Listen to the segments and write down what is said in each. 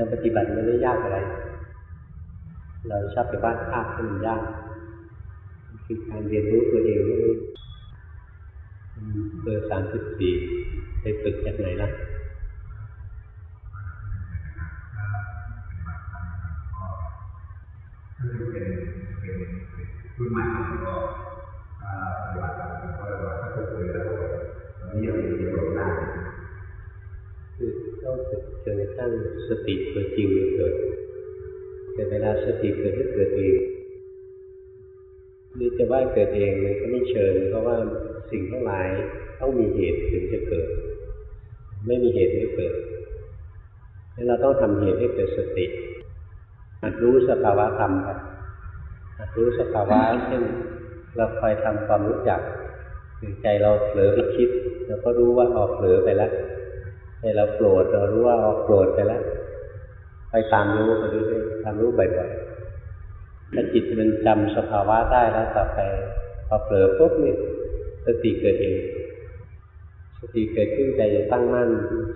การปฏิบัติไม่ได้ยากอะไร เราชอบไปบ้านภาพที่มันยากคือการเรียนรู้ตัวเองนี่เบอร์สามสิบสี่ไปฝึกจากไหนล่ะเป็นเป็นรุ่นใหม่ก็ปฏิบัติก็ว่าถ้าเคยแล้วตอนนี้ยังยังหลงได้ ต้องฝึกจนกระทั่งสติตัวจริงเกิดแต่เวลาสติเกิดก็เกิดเองนี่จะว่าเกิดเองมันก็ไม่เชิงเพราะว่าสิ่งทั้งหลายต้องมีเหตุถึงจะเกิด ไม่มีเหตุไม่เกิดนั้นเราต้องทำเหตุให้เกิดสติหัดรู้สภาวะธรรมไปหัดรู้สภาวะเช่นเราคอยทำความรู้จักใจเราเผลอไปคิดเราก็รู้ว่าออกเผลอไปแล้ว ใจเราโกรธเรารู้ว่าออกโกรธไปแล้วไปตามรู้ไปเรื่อยๆตามรู้บ่อยๆถ้าจิตมันจำสภาวะได้แล้วต่อไปพอเผลอปุ๊บนี่สติเกิดเองสติเกิดขึ้นใจจะตั้งมั่น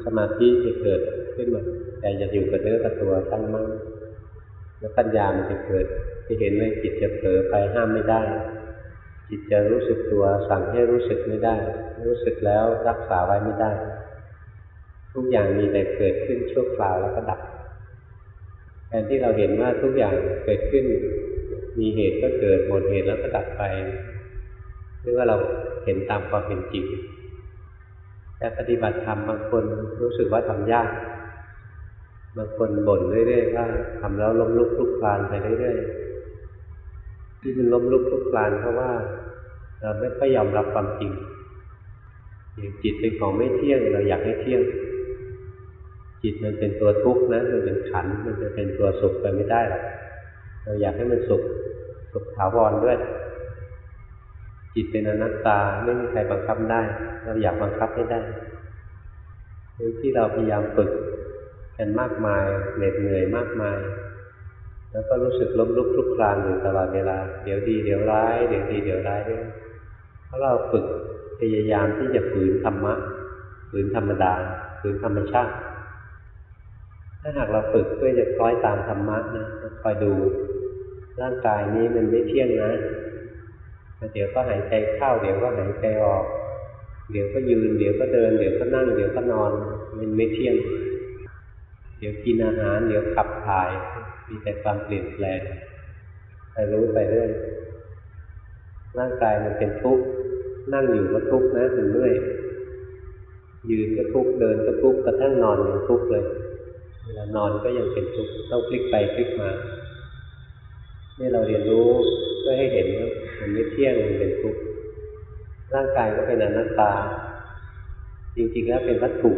สมาธิจะเกิดขึ้นมาใจจะอยู่กับเนื้อกับตัวตั้งมั่นแล้วปัญญามันจะเกิดที่เห็นว่าจิตจะเผลอไปห้ามไม่ได้ จิตจะรู้สึกตัวสั่งให้รู้สึกไม่ได้ รู้สึกแล้วรักษาไว้ไม่ได้ ทุกอย่างมีแต่เกิดขึ้นชั่วคราวแล้วก็ดับแทนที่เราเห็นว่าทุกอย่างเกิดขึ้น มีเหตุก็เกิดหมดเหตุแล้วก็ดับไปหรือว่าเราเห็นตามความเป็นจริงแต่ปฏิบัติธรรมบางคนรู้สึกว่าทำยากบางคนบ่นเรื่อยๆว่าทำแล้วล้มลุกคลุกคลานไปเรื่อยๆที่มันล้มลุกคลุกคลานเพราะว่า เราไม่ค่อยยอมรับความจริงอย่างจิตเป็นของไม่เที่ยง เราอยากให้เที่ยง จิตมันเป็นตัวทุกข์นะมันเป็นขันมันจะเป็นตัวสุขไปไม่ได้หรอกเราอยากให้มันสุขสุขถาวรด้วย จิตเป็นอนัตตาไม่มีใครบังคับได้ เราอยากบังคับให้ได้ที่เราพยายามฝึกกันมากมายเหน็ดเหนื่อยมากมาย แล้วก็รู้สึกล้มลุกคลุกคลานอยู่ตลอดเวลา เดี๋ยวดีเดี๋ยวร้ายเดี๋ยวดีเดี๋ยวร้ายด้วยเพราะเราฝึกพยายามที่จะฝืนธรรมะฝืนธรรมดาฝืนธรรมชาติ ถ้าหากเราฝึกเพื่อจะคล้อยตามธรรมะนะคอยดูร่างกายนี้มันไม่เที่ยงนะเดี๋ยวก็หายใจเข้าเดี๋ยวก็หายใจออก เดี๋ยวก็ยืน เดี๋ยวก็เดิน เดี๋ยวก็นั่ง เดี๋ยวก็นอน มันไม่เที่ยง เดี๋ยวกินอาหาร เดี๋ยวขับถ่าย มีแต่ความเปลี่ยนแปลงไปรู้ไปเรื่อยร่างกายมันเป็นทุกข์นั่งอยู่ก็ทุกข์นะมันเมื่อยยืนก็ทุกข์เดินก็ทุกข์กระทั่งนอนยังทุกข์เลย เวลานอนก็ยังเป็นทุกข์ต้องพลิกไปพลิกมานี่เราเรียนรู้เพื่อให้เห็นว่ามันไม่เที่ยงมันเป็นทุกข์ร่างกายก็เป็นอนัตตา จริงๆแล้วเป็นวัตถุ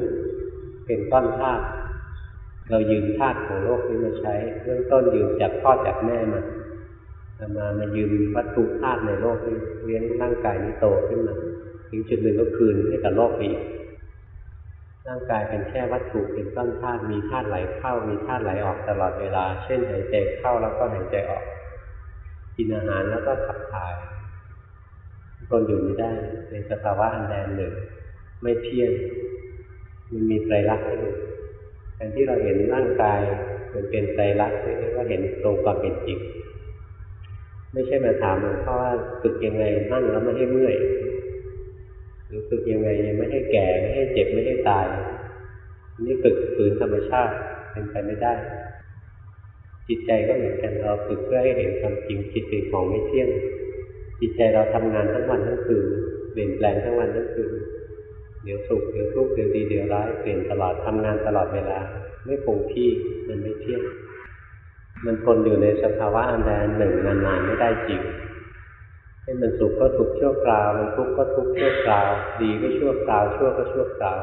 เป็นก้อนธาตุเรายืมธาตุของโลกนี้มาใช้เรื่องต้นยืมจากพ่อจากแม่มามามายืมวัตถุธาตุในโลกนี้เลี้ยงร่างกายนี้โตขึ้นมาถึงจุดหนึ่งก็คืนให้กับโลกอีก ร่างกายเป็นแค่วัตถุเป็นต้นธาตุมีธาตุไหลเข้า มีธาตุไหลออกตลอดเวลา เช่นหายใจเข้าแล้วก็หายใจออก กินอาหารแล้วก็ขับถ่ายทนอยู่ไม่ได้ในสภาวะอันใดหนึ่ง ไม่เที่ยงมันมีไตรลักษณ์อยู่แทนที่เราเห็นร่างกายมันเป็นใจรักเรียกว่าเห็นตรงความเป็นจริงไม่ใช่มาถามหลวงพ่อว่าฝึกยังไงนั่งแล้วไม่ให้เมื่อย ฝึกยังไงไม่ให้แก่ไม่ให้เจ็บไม่ให้ตาย นี่ฝึกฝืนธรรมชาติเป็นไปไม่ได้ จิตใจก็เหมือนกันเราฝึกเพื่อให้เห็นความจริงจิตเป็นของไม่เที่ยง จิตใจเราทำงานทั้งวันทั้งคืนเปลี่ยนแปลงทั้งวันทั้งคืนเดี๋ยวสุขเดี๋ยวทุกข์เดี๋ยวดีเดี๋ยวร้ายเปลี่ยนตลอดทำงานตลอดเวลา ไม่คงที่มันไม่เที่ยง มันทนอยู่ในสภาวะอันใดหนึ่งนานๆไม่ได้จริง ให้มันสุขก็สุขชั่วคราวมันทุกข์ก็ทุกข์ชั่วคราว ดีก็ชั่วคราว ชั่วก็ชั่วคราว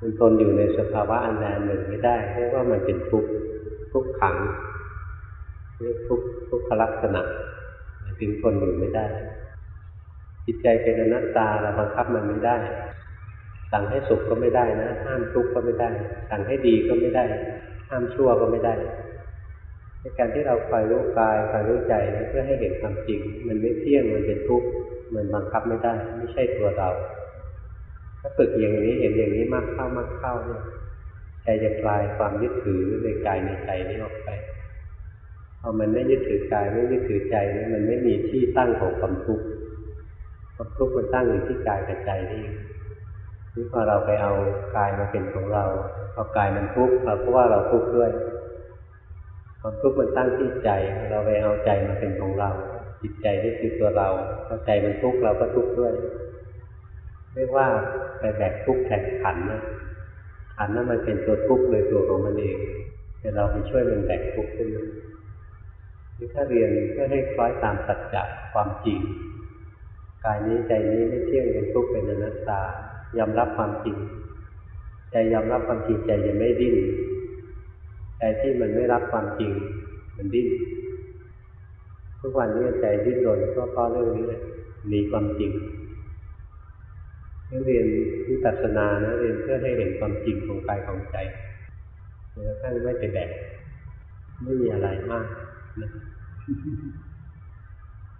มันทนอยู่ในสภาวะอันใดหนึ่งไม่ได้เรียกว่ามันเป็นทุกข์ทุกขังเรียกทุกข์ทุกขลักษณะถึงทนอยู่ไม่ได้ จิตใจเป็นอนัตตาเราบังคับมันไม่ได้ สั่งให้สุขก็ไม่ได้นะ ห้ามทุกข์ก็ไม่ได้ สั่งให้ดีก็ไม่ได้ ห้ามชั่วก็ไม่ได้ การที่เราคอยรู้กายคอยรู้ใจเพื่อให้เห็นความจริง มันไม่เที่ยงมันเป็นทุกข์มันบังคับไม่ได้ ไม่ใช่ตัวเรา ถ้าฝึกอย่างนี้เห็นอย่างนี้มากเข้ามากเข้าเนี่ยใจจะคลายความยึดถือในกายในใจนี้ออกไปพอมันไม่ยึดถือกายไม่ยึดถือใจนี่มันไม่มีที่ตั้งของความทุกข์ความทุกข์มันตั้งอยู่ที่กายกับใจนี่นี่พอเราไปเอากายมาเป็นของเราพอกายมันทุกข์เราก็ว่าเราทุกข์ด้วย ความทุกข์มันตั้งที่ใจ เราไปเอาใจมาเป็นของเรา จิตใจนี่คือตัวเราพอใจมันทุกข์เราก็ทุกข์ด้วยเรียกว่าไปแบกทุกข์แทนขันนะขันนั้นมันเป็นตัวทุกข์โดยตัวของมันเอง แต่เราไปช่วยมันแบกทุกข์ขึ้นมาถ้าเรียนก็ให้คล้อยตามสัจจะความจริงกายนี้ใจนี้ไม่เที่ยงเป็นทุกข์เป็นอนัตตายอมรับความจริงใจยอมรับความจริงใจจะไม่ดิ้น ใจที่มันไม่รับความจริง มันดิ้นทุกวันนี้ใจดิ้นรนก็เพราะเรื่องนี้แหละหนีความจริงเรียนวิปัสสนานะเรียนเพื่อให้เห็นความจริงของกายของใจจนกระทั่งไม่ไปแบกไม่มีอะไรมากนะ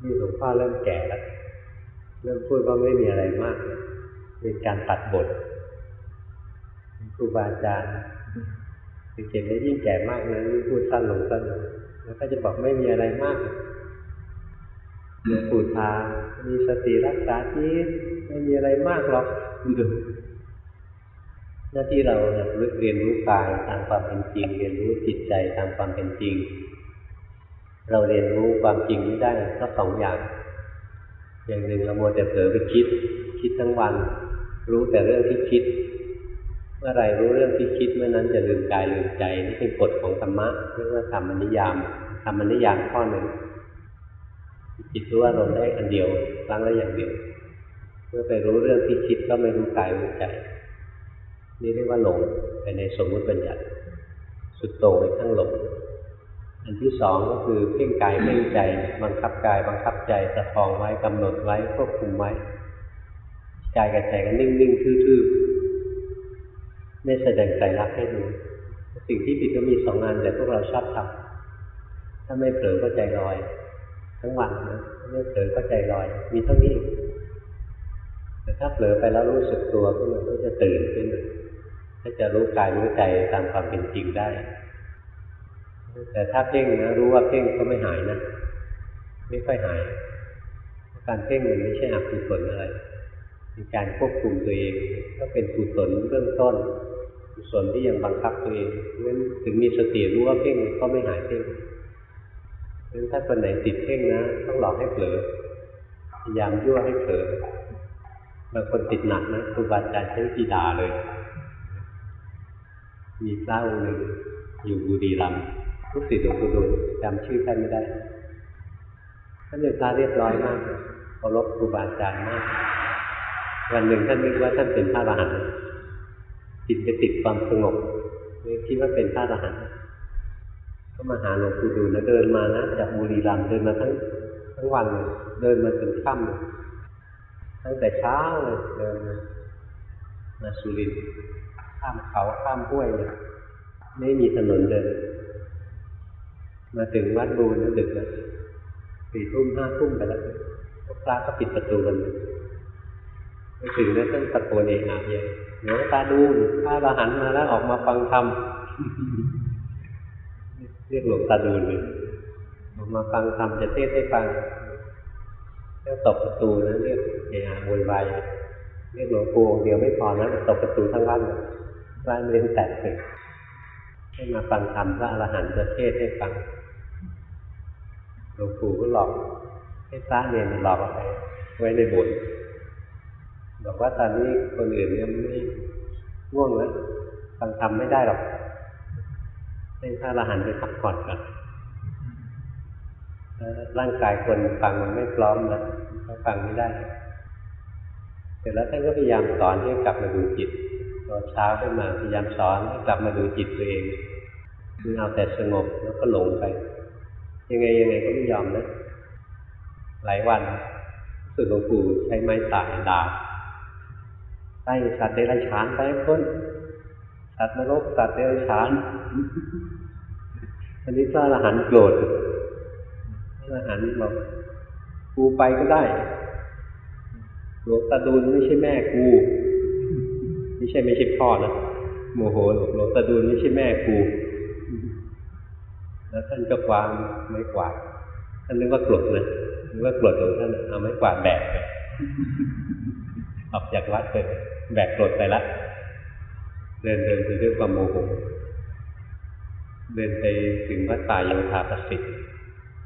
นี่หลวงพ่อเริ่มแก่แล้วเริ่มพูดว่าไม่มีอะไรมาก เป็นการตัดบทครูบาอาจารย์ ถึงเห็นได้ยิ่งแก่มากนะยิ่งพูดสั้นลงสั้นลงแล้วก็จะบอกไม่มีอะไรมากหลวงปู่ทามีสติรักษาจิตไม่มีอะไรมากหรอกดูหน้าที่เราเรียนรู้กายตามความเป็นจริง เรียนรู้จิตใจตามความเป็นจริง เราเรียนรู้ความจริงนี้ได้ก็สองอย่าง อย่างหนึ่งเราโมแต่เผลอไปคิด คิดทั้งวัน รู้แต่เรื่องที่คิด มื่อไรรู้เรื่องที่คิดเมื่อนั้นจะลืมกายลืมใจนี่เป็นกฎของธรรมะเรียกว่าธรรมนิยามธรรมนิยามข้อหนึ่งจิตรู้อารมณ์ได้อันเดียวครั้งละอย่างเดียวเมื่อไปรู้เรื่องที่คิดก็ไม่รู้กายรู้ใจนี่เรียกว่าหลงไปในสมมุติบัญญัติสุดโต่งไปข้างหลงอันที่สองก็คือเพ่งกายเพ่งใจ บังคับกายบังคับใจประคองไว้กำหนดไว้ควบคุมไว้กายกับใจก็นิ่งๆทื่อๆ ไม่แสดงใจรักให้ดูสิ่งที่ผิดก็มีสองงานแต่พวกเราชอบทำถ้าไม่เผลอก็ใจลอย ทั้งวันนะไม่เผลอก็ใจลอย มีเท่านี้แต่ถ้าเผลอไปแล้วรู้สึกตัวขึ้นมาก็จะตื่นขึ้นถ้าจะรู้กายรู้ใจตามความเป็นจริงได้ แต่ถ้าเพ่งนะรู้ว่าเพ่งก็ไม่หายนะไม่ค่อยหาย การเพ่งมันไม่ใช่อกุศลอะไรเป็นการควบคุมตัวเอง ก็เป็นกุศลเบื้องต้น กุศลที่ยังบังคับตัวเองนั้นถึงมีสติรู้ว่าเพ่งก็ไม่หายเพ่งนั้นถ้าคนไหนติดเพ่งนะ ต้องหลอกให้เผลอพยายามยั่วให้เผลอบางคนติดหนักนะครูบาอาจารย์ใช้วิธีด่าเลย มีพระองค์หนึ่งอยู่บุรีรัมย์ลูกศิษย์หลวงปู่ดูลจำชื่อท่านไม่ได้ท่านเป็นพระเรียบร้อยมากเคารพครูบาอาจารย์มากวันหนึ่งท่านนึกว่าท่านเป็นพระอรหันต์ จิตไปติดความสงบเลยคิดว่าเป็นพระอรหันต์ก็มาหาหลวงปู่ดูลแล้วเดินมานะจากบุรีรัมย์เดินมาทั้งทั้งวันเลยเดินมาถึงค่ำเลยตั้งแต่เช้าเลยเดินมามาสุรินทร์ข้ามเขาข้ามห้วยเนี่ยไม่มีถนนเดิน มาถึงวัดบูนดึกแล้วสี่ทุ่มห้าทุ่มไปแล้วพระก็ปิดประตูกันไปถึงแล้วต้องตะโกนเองอะเนี่ หลวงตาดูพระอรหันต์มาแล้วออกมาฟังธรรมเรียกหลวงตาดูเลยออกมาฟังธรรมจะเทศให้ฟังแล้วตบประตูนะเรียกเอะโวยวายเรียกหลวงปู่เดียวไม่พอนะตบประตูทั้งบ้านบ้านเรียนแตกเลยให้มาฟังธรรมพระอรหันต์จะเทศให้ฟังหลวงปู่ก็หลอกให้พระเนียนหลอกอะไรไว้ในโบสถ์ บอกว่าตอนนี้คนอื่นเนี่ยไม่ง่วงแล้วฟังธรรมไม่ได้หรอกให้พระอรหันต์ไปพักผ่อนก่อนร่างกายคนฟังมันไม่พร้อมนะก็ฟังไม่ได้ เสร็จแล้วท่านก็พยายามสอนให้กลับมาดูจิตตอนเช้าขึ้นมาพยายามสอนให้กลับมาดูจิตตัวเองคือเอาแต่สงบแล้วก็หลงไป ยังไงยังไงก็ไม่ยอมนะ หลายวันสุดหลวงปู่ใช้ไม้ตายดาบ ไล่สัตว์เดรัจฉานไปพ้นสัตว์นรกสัตว์เดรัจฉาน อันนี้พระอรหันต์โกรธพระอรหันต์บอกกูไปก็ได้หลวงตาดูลไม่ใช่แม่กู ไม่ใช่ไม่ใช่พ่อนะโมโหหลวงหลวงตาดูลไม่ใช่แม่กู แล้วท่านก็วางไม้กวาดท่านนึกว่ากรดนะนึกว่ากรดของท่านเอาไม้กวาดแบกไป ออกจากวัดไปแบกกรดไปละ เดินเดินไปด้วยความโมโหเดินไปถึงวัดป่าโยธาประสิทธิ์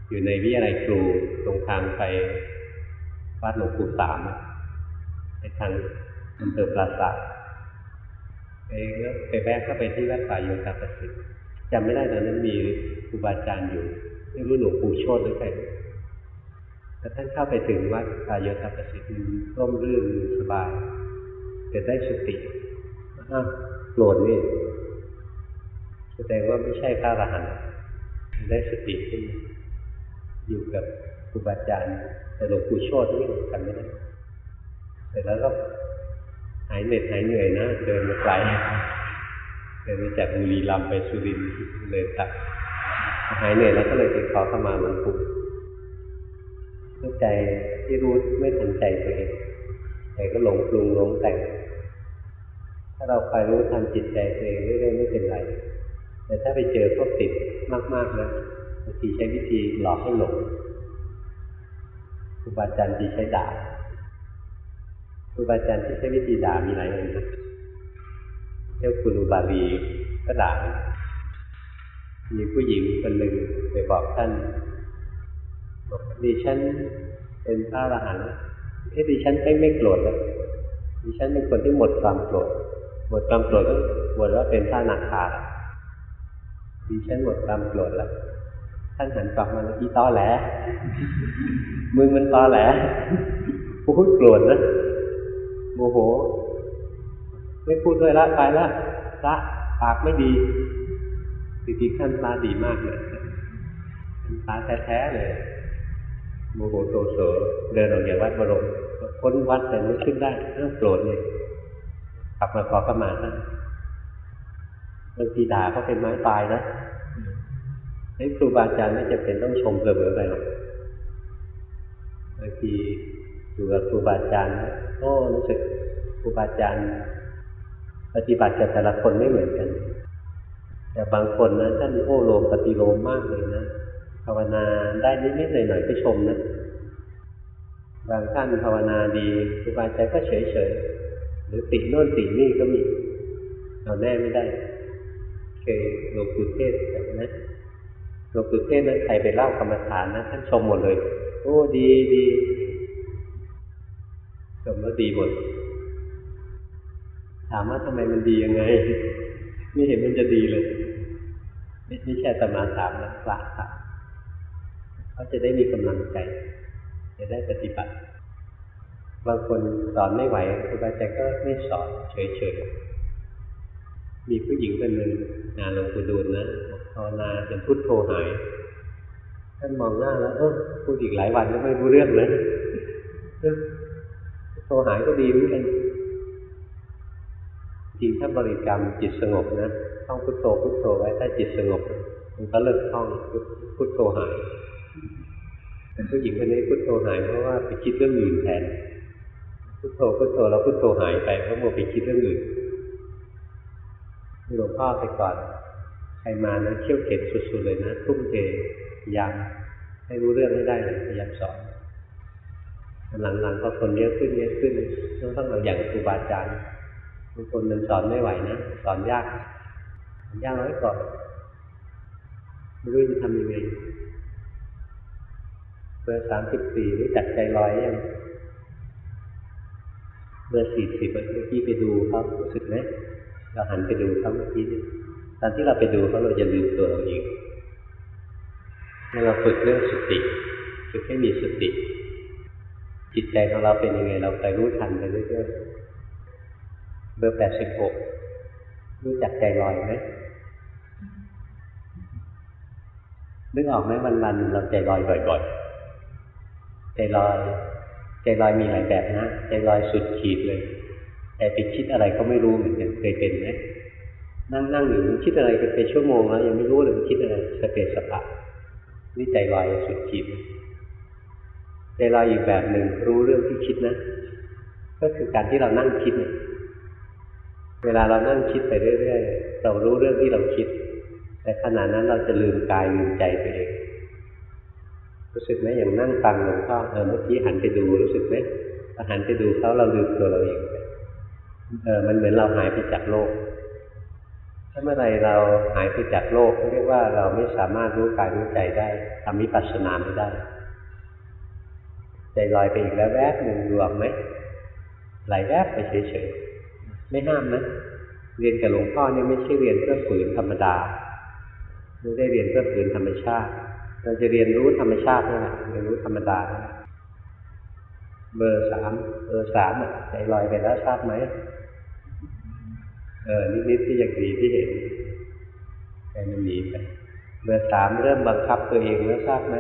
อยู่ในวิทยาลัยครูตรงทางไปวัดหลวงปู่สามในทางอำเภอปราสาทไปแล้วไปแวะเข้าไปที่วัดป่าโยธาประสิทธิ์จำไม่ได้ตอนนั้นมีครูบาอาจารย์อยู่ไม่รู้หลวงปู่โชติหรือใคร แต่ท่านเข้าไปถึงวัดป่าโยธาประสิทธิ์ร่มรื่นสบายเกิดได้สติอ้าวโกรธนี่แสดงว่าไม่ใช่พระอรหันต์ได้สติขึ้นอยู่กับครูบาอาจารย์แต่หลวงปู่โชตินี่กันไม่ได้เสร็จแล้วก็หายเหน็ดหายเหนื่อยนะเดินมาไกลเดินมาจากบุรีรัมย์ไปสุรินทร์เลยตัดหายเหนื่อยแล้วก็เลยไปขอเข้ามาหลวงปู่ เข้าใจที่รู้ไม่ทันใจตัวเองใจก็หลงปรุงหลงแต่ง ถ้าเราคอยรู้ทันจิตใจตัวเองเรื่อยๆไม่เป็นไรแต่ถ้าไปเจอพวกติดมากๆนะบางทีใช้วิธีหลอกให้หลงครูบาอาจารย์ที่ใช้ด่าครูบาอาจารย์ที่ใช้วิธีด่ามีหลายองค์นะเจ้าคุณอุบาลีก็ด่ามีผู้หญิงคนหนึ่งไปบอกท่าน ดิฉันเป็นพระอรหันต์เอ้ดิฉันไม่ไม่โกรธแล้วดิฉันเป็นคนที่หมดความโกรธหมดความโกรธก็บวชว่าเป็นพระนาคาดิฉันหมดความโกรธแล้วท่านหันกลับมาอีตอแหลมึงมันตอแหลพูดโกรธนะโมโห ไม่พูดด้วยละไปละพระปากไม่ดีจริงๆท่านตาดีมากเลยตาแท้ๆเลย โมโหโตโสเดินออกจากวัดบรมพ้นวัดแต่ไม่ขึ้นได้เรื่องโกรธเลยกลับมาขอขมาท่านบางทีด่าเขาเป็นไม้ตายนะไอ้ครูบาอาจารย์ไม่จำเป็นต้องชมเสมอไปหรอกบางทีอยู่กับครูบาอาจารย์โอ้รู้สึกครูบาอาจารย์ ปฏิบัติกับแต่ละคนไม่เหมือนกัน แต่บางคนนะท่านโอ้โลมปฏิโลมมากเลยนะ ภาวนาได้นิดๆหน่อยๆก็ชมนะบางท่านภาวนาดีครูบาอาจารย์ก็เฉยๆหรือติดโน่นติดนี่ก็มีเอาแน่ไม่ได้เคยหลวงปู่เทศแบบนะหลวงปู่เทศนั้นใครไปเล่ากรรมฐานนะท่านชมหมดเลย โอ้ดีดีชมแล้วดีหมดถามว่าทำไมมันดียังไง ไม่เห็นมันจะดีเลย ไม่ไม่ใช่ตมาถามนะพระถาม เขาจะได้มีกำลังใจ จะได้ปฏิบัติ บางคนสอนไม่ไหวครูบาอาจารย์ก็ไม่สอนเฉยๆ มีผู้หญิงคนหนึ่งงานหลวงปู่ดูลนะภาวนาจนพุทโธหาย ท่านมองหน้าแล้วเออพูดอีกหลายวันก็ไม่รู้เรื่องเลยพุทโธหายก็ดีเหมือนกันจริงถ้าบริกรรมจิตสงบนะท่องพุทโธพุทโธไว้ถ้าจิตสงบ มันก็เลิกท่องพุทโธหาย ผู้หญิงคนนี้พุทโธหายเพราะว่าไปคิดเรื่องอื่นแทนพุทโธพุทโธแล้วพุทโธหายไปเพราะโมไปคิดเรื่องอื่นหลวงพ่อไปก่อนใครมานะเที่ยวเข็ดสุด ๆ เลยนะทุ่มเทยายามให้รู้เรื่องให้ได้เลยพยายามสอนหลังๆก็คนเยอะขึ้นเยอะขึ้นต้องต้องเอาอย่างครูบาอาจารย์บางคนมันสอนไม่ไหวนะสอนยากยากไว้ก่อนไม่รู้จะทำยังไง เบอร์สามสิบสี่รู้จักใจลอยยังเบอร์สี่สิบเมื่อกี้ไปดูเขารู้สึกไหมเราหันไปดูเขาเมื่อกี้ตอนที่เราไปดูเขาเราจะลืมตัวเราเองเราฝึกเรื่องสติฝึกให้มีสติ จิตใจของเราเป็นยังไง เราไปรู้ทันไปเรื่อยๆเบอร์แปดสิบหกรู้จักใจลอยไหมนึกออกไหมวันๆเราใจลอยบ่อย ๆ ใจลอยใจลอยมีหลายแบบนะใจลอยสุดขีดเลย แต่ไปคิดอะไรก็ไม่รู้เหมือนกันเคยเป็นไหมนั่งนั่งอยู่คิดอะไรกันเป็นชั่วโมงแล้วยังไม่รู้เลยคิดอะไรสเปสปะนี่ใจลอยสุดขีดใจลอยอีกแบบหนึ่งรู้เรื่องที่คิดนะ ก็คือการที่เรานั่งคิดเนี่ยเวลาเรานั่งคิดไปเรื่อยๆเรารู้เรื่องที่เราคิด แต่ขณะนั้นเราจะลืมกายลืมใจตัวเอง รู้สึกไหมอย่างนั่งฟังหลวงพ่อเออเมื่อกี้หันไปดูรู้สึกไหมพอหันไปดูเขาเราลืมตัวเราเองเออมันเหมือนเราหายไปจากโลก ถ้าเมื่อไรเราหายไปจากโลกเรียกว่าเราไม่สามารถรู้กายรู้ใจได้ทำวิปัสสนาไม่ได้ ใจลอยไปอีกแล้วแวบหนึ่งรวมไหมไหลแวบไปเฉยๆไม่ห้ามนะเรียนกับหลวงพ่อเนี่ยไม่ใช่เรียนเพื่อฝืนธรรมดาไม่ได้เรียนเพื่อฝืนธรรมชาติ เราจะเรียนรู้ธรรมชาตินี่แหละเรียนรู้ธรรมดา เบอร์สามเบอร์สามอะใจลอยไปแล้วทราบไหมเออนิดๆที่อย่างดีที่เห็นใจมันหนีไปเบอร์สามเริ่มบังคับตัวเองแล้วทราบไหม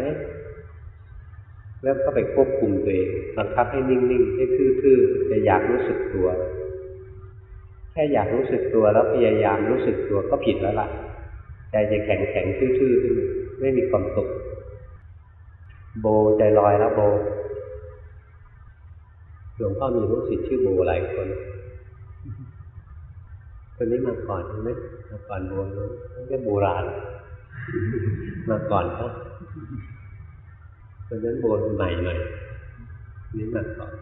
เริ่มเข้าไปควบคุมตัวเองบังคับให้นิ่งๆให้ทื่อๆจะอยากรู้สึกตัว แค่อยากรู้สึกตัวแล้วพยายามรู้สึกตัวก็ผิดแล้วล่ะใจจะแข็งแข็งทื่อๆขึ้น ไม่มีความสุข โบใจลอยแล้วโบหลวงพ่อมีลูกศิษย์ชื่อโบหลายคนคนนี้มาก่อนใช่ไหมมาก่อนโบไม่ใช่โบราณมาก่อนครับคนนั้นโบนใหม่หน่อยนี่มาก่อน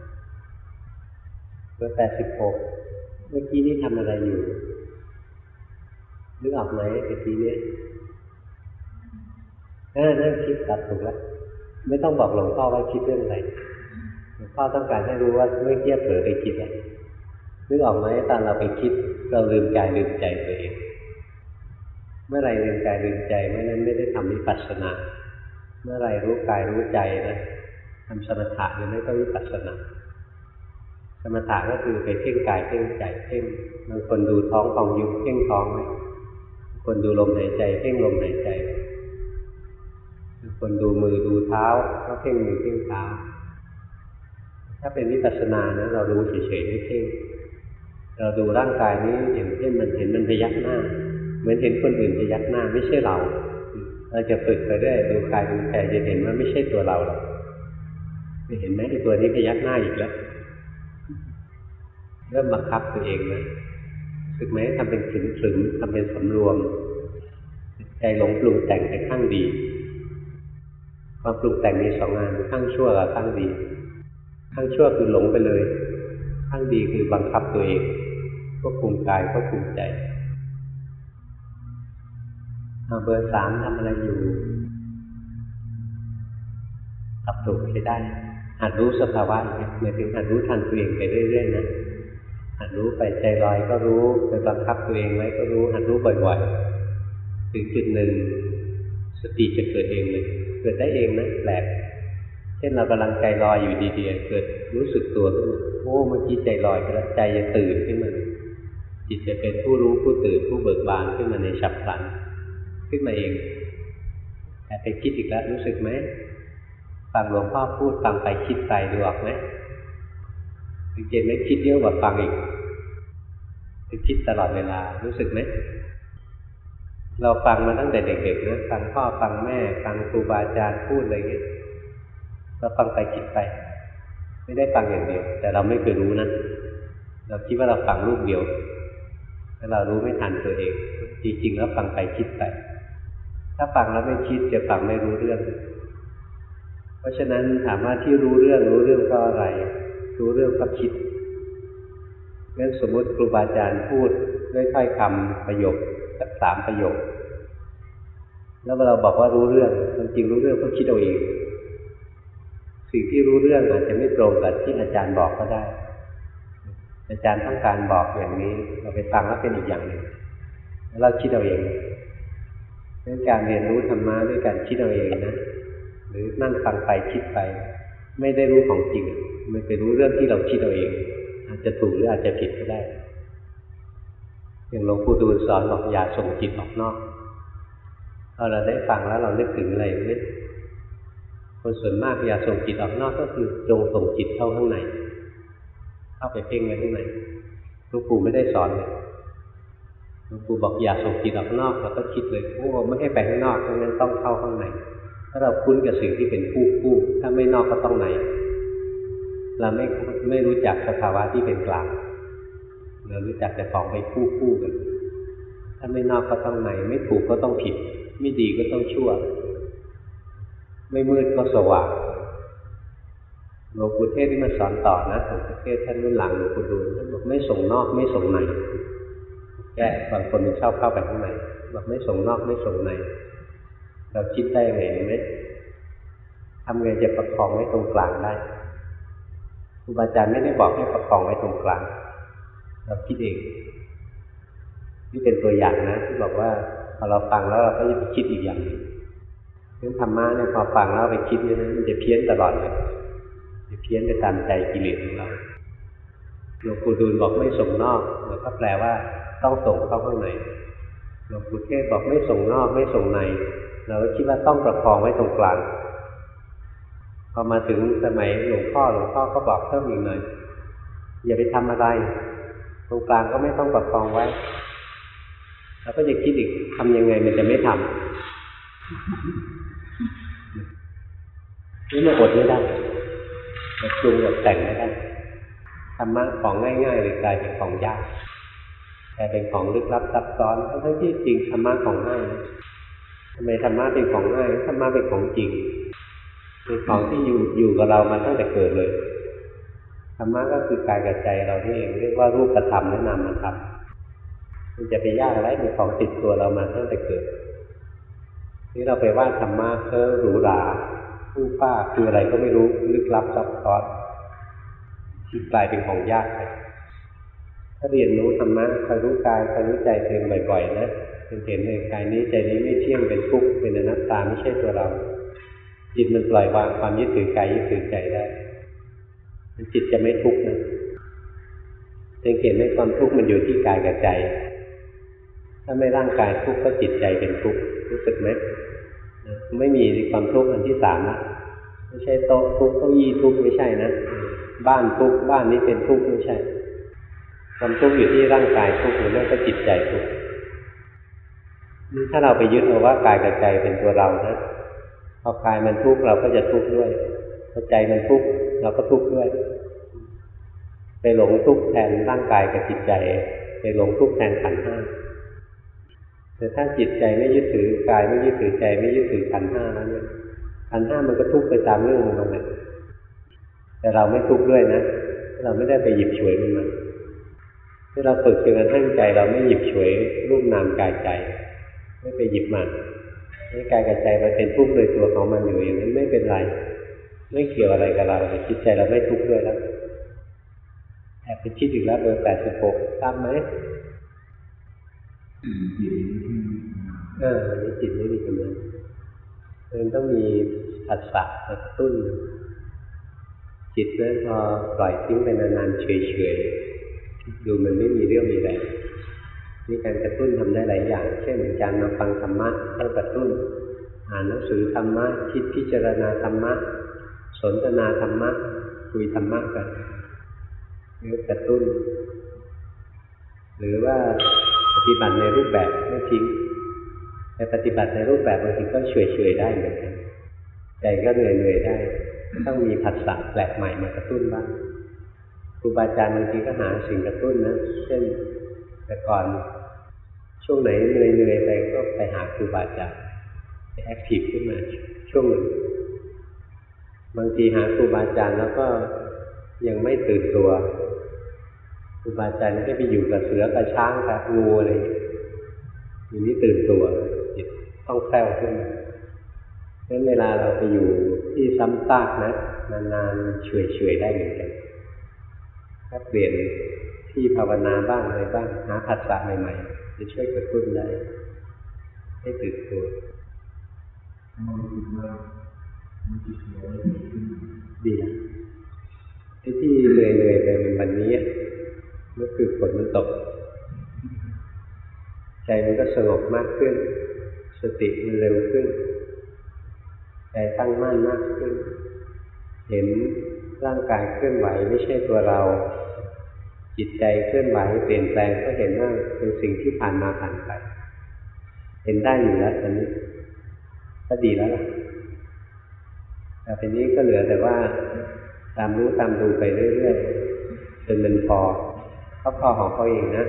เบอร์แปดสิบหกเมื่อกี้นี่ทำอะไรอยู่นึกออกไหมเมื่อกี้นี้ เออนั่งคิดตัดถูกแล้วไม่ต้องบอกหลวงพ่อว่าคิดเรื่องอะไรหลวงพ่อต้องการให้รู้ว่าเมื่อกี้เผลอไปคิดอะไรนึกออกไหมตอนเราไปคิด เราลืมกายลืมใจตัวเอง เมื่อไรลืมกายลืมใจเมื่อนั้นไม่ได้ทำวิปัสสนา เมื่อไรรู้กายรู้ใจนะทำสมถะหรือไม่ก็วิปัสสนาสมถะก็คือไปเพ่งกายเพ่งใจเพ่งบางคนดูท้องของยุบเพ่งท้องไหมคนดูลมหายใจเพ่งลมหายใจ คนดูมือดูเท้าก็เพ่งมือเพ่งเท้า ถ้าเป็นวิปัสสนานะเรารู้เฉยๆไม่เพ่งเราดูร่างกายนี้อย่างเช่นมันเห็นมันพยักหน้า เหมือนเห็นคนอื่นพยักหน้า ไม่ใช่เรา เราจะฝึกไปเรื่อยดูกายดูใจจะเห็นว่าไม่ใช่ตัวเราหรอกเห็นไหมไอ้ตัวนี้พยักหน้าอีกแล้วเริ่มบังคับตัวเองนะสึกไหมทำเป็นขึงขึงทำเป็นสำรวม ใจหลงปรุงแต่งไปข้างดี ความปรุงแต่งมีสองงานข้างชั่วกับข้างดี ข้างชั่วคือหลงไปเลย ข้างดีคือบังคับตัวเองควบคุมกายควบคุมใจเอาเบอร์สามทำอะไรอยู่ขับถูกใช้ได้หัดรู้สภาวะอย่างนี้หมายถึงหัดรู้ทันตัวเองไปเรื่อยๆนะหัดรู้ไปใจลอยก็รู้ไปบังคับตัวเองไว้ก็รู้หัดรู้บ่อยๆถึงจุดหนึ่งสติจะเกิดเองเลย เกิดได้เองนะแปลก เช่นเรากำลังใจลอยอยู่ดีๆ เกิดรู้สึกตัวขึ้นมาโอ้เมื่อกี้ใจลอยไปแล้วใจจะตื่นขึ้นมา จิตจะเป็นผู้รู้ผู้ตื่นผู้เบิกบานขึ้นมาในฉับพลัน ขึ้นมาเองแต่ไปคิดอีกแล้วรู้สึกไหมฟังหลวงพ่อพูดฟังไปคิดไปดูออกไหมสังเกตไหมคิดเยอะกว่าฟังอีกไปคิดตลอดเวลารู้สึกไหม เราฟังมาตั้งแต่เด็กๆนะฟังพ่อฟังแม่ ฟังครูบาอาจารย์พูดอะไรเงี้ยเราฟังไปคิดไป ไม่ได้ฟังอย่างเดียว แต่เราไม่เคยรู้นะเราคิดว่าเราฟังรูปเดียวแล้วเรารู้ไม่ทันตัวเอง จริงๆแล้วฟังไปคิดไป ถ้าฟังแล้วไม่คิดจะฟังไม่รู้เรื่อง เพราะฉะนั้นถามว่าที่รู้เรื่องรู้เรื่องก็อะไร รู้เรื่องก็คิดเรื่องสมมติครูบาอาจารย์พูดด้วยถ้อยคำประโยค สามประโยค แล้วเราบอกว่ารู้เรื่องจริงรู้เรื่องก็คิดเอาเอง สิ่งที่รู้เรื่องอาจจะไม่ตรงกับที่อาจารย์บอกก็ได้ อาจารย์ต้องการบอกอย่างนี้ เราไปฟังแล้วเป็นอีกอย่างหนึ่งแล้วเราคิดเอาเองเรื่องการเรียนรู้ธรรมะด้วยการคิดเอาเองนะหรือนั่งฟังไปคิดไป ไม่ได้รู้ของจริงมันไปรู้เรื่องที่เราคิดเอาเอง อาจจะถูกหรืออาจจะผิดก็ได้ อย่างหลวงปู่ดูลสอนบอกอย่าส่งจิตออกนอกพอเราได้ฟังแล้วเรานึกถึงอะไรไหมคนส่วนมากอย่าส่งจิตออกนอกก็คือจงส่งจิตเข้าข้างใน เข้าไปเพ่งไว้ข้างในหลวงปู่ไม่ได้สอนเลยหลวงปู่บอกอย่าส่งจิตออกนอกเราก็คิดเลยโอ้ไม่ให้ไปข้างนอกเพราะงั้นต้องเข้าข้างในถ้าเราคุ้นกับสิ่งที่เป็นคู่คู่ถ้าไม่นอกก็ต้องไหนเราไม่ไม่รู้จักสภาวะที่เป็นกลาง เรารู้จักแต่ของไปคู่คู่กัน ถ้าไม่นอกก็ต้องในไม่ถูกก็ต้องผิด ไม่ดีก็ต้องชั่ว ไม่มืดก็สว่างหลวงปู่เทศที่มาสอนต่อนะหลวงปู่เทศท่านรุ่นหลังหลวงปู่ดูลท่านบอกไม่ส่งนอกไม่ส่งในแกบางคนมันชอบเข้าไปข้างในบอกไม่ส่งนอกไม่ส่งในเราคิดได้ยังไงไหมทำไงจะประคองไว้ตรงกลางได้ครูบาอาจารย์ไม่ได้บอกให้ประคองไว้ตรงกลาง เราคิดเองนี่เป็นตัวอย่างนะ ที่บอกว่าพอเราฟังแล้วเราก็จะไปคิดอีกอย่างหนึ่งเรื่องธรรมะเนี่ยพอฟังแล้วไปคิดเนี่ยนะมันจะเพี้ยนตลอดเลยจะเพี้ยนไปตามใจกิเลสของเราหลวงปู่ดูลบอกไม่ส่งนอกแล้วก็แปลว่าต้องส่งเข้าข้างในหลวงปู่เทศบอกไม่ส่งนอกไม่ส่งใน เราก็คิดว่าต้องประคองไว้ตรงกลางพอมาถึงสมัยหลวงพ่อหลวงพ่อก็บอกเพิ่มอีกหน่อยอย่าไปทำอะไร ตรงกลางก็ไม่ต้องประคองไว้แล้วก็จะคิดอีกทำยังไงมันจะไม่ทำนี่มันอดไม่ได้มันปรุงแบบแต่งไม่ได้ธรรมะของง่ายๆเลยกลายเป็นของยากกลายเป็นของลึกลับซับซ้อนทั้งที่จริงธรรมะของง่ายทำไมธรรมะเป็นของง่ายธรรมะเป็นของจริงเป็นของที่อยู่อยู่กับเรามาตั้งแต่เกิดเลย ธรรมะก็คือกายกับใจเราที่เองเรียกว่ารูปธรรมและนามธรรมมันจะไปยากอะไรเป็นของติดตัวเรามาตั้งแต่เกิดนี่เราไปว่าธรรมะเพ้อหรูหราผู้ป้าคืออะไรก็ไม่รู้ลึกลับซับซ้อนที่กลายเป็นของยากไปถ้าเรียนรู้ธรรมะคอยรู้กายคอยรู้ใจเองบ่อยๆนะจนเห็นเลยกายนี้ใจนี้ไม่เที่ยงเป็นทุกข์เป็นอนัตตาไม่ใช่ตัวเรา จิตมันปล่อยวางความยึดถือกายยึดถือใจได้ จิตจะไม่ทุกข์นะสังเกตไหมความทุกข์มันอยู่ที่กายกับใจ ถ้าไม่ร่างกายทุกข์ก็จิตใจเป็นทุกข์รู้สึกไหมไม่มีความทุกข์อันที่สามนะไม่ใช่โต๊ะทุกข์เก้าอี้ทุกข์ไม่ใช่นะบ้านทุกข์บ้านนี้เป็นทุกข์ไม่ใช่ ความทุกข์อยู่ที่ร่างกายทุกข์หรือไม่ก็จิตใจทุกข์นี่ถ้าเราไปยึดเอาว่ากายกับใจเป็นตัวเรานะพอกายมันทุกข์เราก็จะทุกข์ด้วยพอใจมันทุกข์ เราก็ทุกข์ด้วย ไปหลงทุกข์แทนร่างกายกับจิตใจ ไปหลงทุกข์แทนขันห้าแต่ถ้าจิตใจไม่ยึดถือกายไม่ยึดถือใจ ไม่ยึดถือขันห้าแล้วเนี่ยขันห้ามันก็ทุกข์ไปตามเรื่องของมันเลยแต่เราไม่ทุกข์ด้วยนะ เราไม่ได้ไปหยิบฉวยมันมาที่เราฝึกจนกระทั่งใจ เราไม่หยิบฉวยรูปนามกายใจ ไม่ไปหยิบมาให้กายกับใจมันเป็นทุกข์โดยตัวของมันอยู่อย่างนั้นไม่เป็นไร ไม่เกี่ยวอะไรกับเราแต่จิตใจเราไม่ทุกข์ด้วยแล้วแอบไปคิดอีกแล้วเบอร์แปดสิบหกทราบไหมเอออันนี้จิตไม่มีกำลังมันต้องมีผัสสะกระตุ้น จิตนั้นพอปล่อยทิ้งไปนานๆเฉยๆดูมันไม่มีเรื่องมีแรงนี่การกระตุ้นทำได้หลายอย่าง เช่นการมาฟังธรรมะก็กระตุ้น อ่านหนังสือธรรมะคิดพิจารณาธรรมะ สนทนาธรรมะคุยธรรมะกันนี่กระตุ้น หรือว่าปฏิบัติในรูปแบบไม่ทิ้งแต่ปฏิบัติในรูปแบบบางทีก็เฉยๆได้เหมือนกันใจก็เหนื่อยๆได้ต้องมีผัสสะแปลกใหม่มากระตุ้นบ้างครูบาอาจารย์บางทีก็หาสิ่งกระตุ้นนะเช่นแต่ก่อนช่วงไหนเหนื่อยๆไปก็ไปหาครูบาอาจารย์แอคทีฟขึ้นมาช่วงหนึ่ง บางทีหาครูบาอาจารย์แล้วก็ยังไม่ตื่นตัวครูบาอาจารย์ให้ไปอยู่กับเสือกับช้างกับงูอะไรอย่างนี้ตื่นตัวจิตต้องแฝงขึ้นเพราะเวลาเราไปอยู่ที่ซ้ำซากนะนานๆเฉยๆได้เหมือนกันถ้าเปลี่ยนที่ภาวนาบ้างอะไรบ้างหาผัสสะใหม่ๆจะช่วยกระตุ้นได้ให้ตื่นตัว ดีนะไอ้ที่เหนื่อยๆไปเป็นวันนี้ก็คือฝนมันตก ใจมันก็สงบมากขึ้น สติมันเร็วขึ้น ใจตั้งมั่นมากขึ้น เห็นร่างกายเคลื่อนไหวไม่ใช่ตัวเรา จิตใจเคลื่อนไหวเปลี่ยนแปลงก็เห็นว่าเป็นสิ่งที่ผ่านมาผ่านไป เห็นได้อยู่แล้วตอนนี้ก็ดีแล้วล่ะ แต่ทีนี้ก็เหลือแต่ว่าตามรู้ตามดูไปเรื่อยๆจนมันพอเขาพอของเขาเองนะ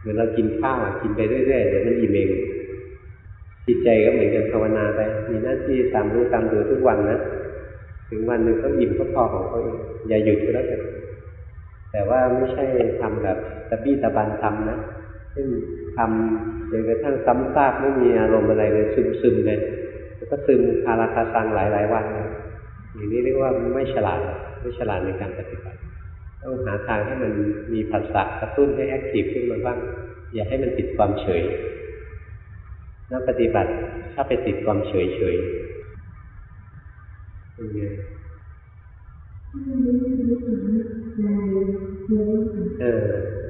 เหมือนเรากินข้าวกินไปเรื่อยๆเดี๋ยวมันอิ่มเองจิตใจก็เหมือนกันภาวนาไป มีหน้าที่ตามรู้ตามดูทุกวันนะถึงวันหนึ่งเขาอิ่มเขาพอของเขาเองอย่าหยุดก็แล้วกันแต่ว่าไม่ใช่ทำแบบตะบี้ตะบันทำนะเช่นทำจนกระทั่งซ้ำซากไม่มีอารมณ์อะไรเลยซึมๆเลย ก็ซึมคาราคาซังหลายๆวันอย่างนี้เรียกว่าไม่ฉลาดไม่ฉลาดในการปฏิบัติต้องหาทางให้มันมีผัสสะกระตุ้นให้แอคทีฟขึ้นมาบ้าง อย่าให้มันติดความเฉยนักปฏิบัติถ้าไปติดความเฉยเฉยเป็นไงเออ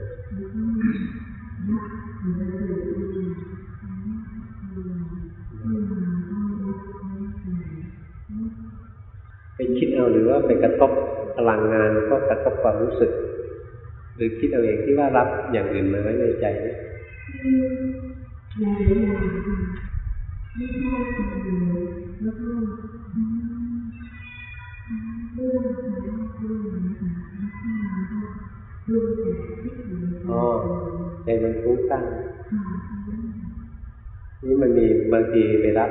หรือว่าไปกระทบพลังงานก็กระทบความรู้สึก หรือคิดเอาเองที่ว่ารับอย่างอื่นมาไว้ในใจเนี่ยอ๋อใจมันฟุ้งซ่านนี่มันมีบางทีไปรับ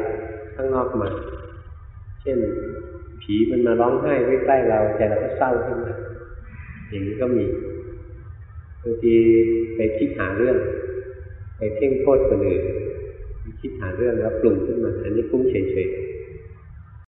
ข้างนอกมา เช่น ผีมันมาร้องไห้ใกล้ๆเราใจเราก็เศร้าขึ้นมาอย่างนี้ก็มีบางทีไปคิดหาเรื่อง ไปเพ่งโทษคนอื่นไปคิดหาเรื่องแล้วปรุงขึ้นมา อันนี้ฟุ้งเฉย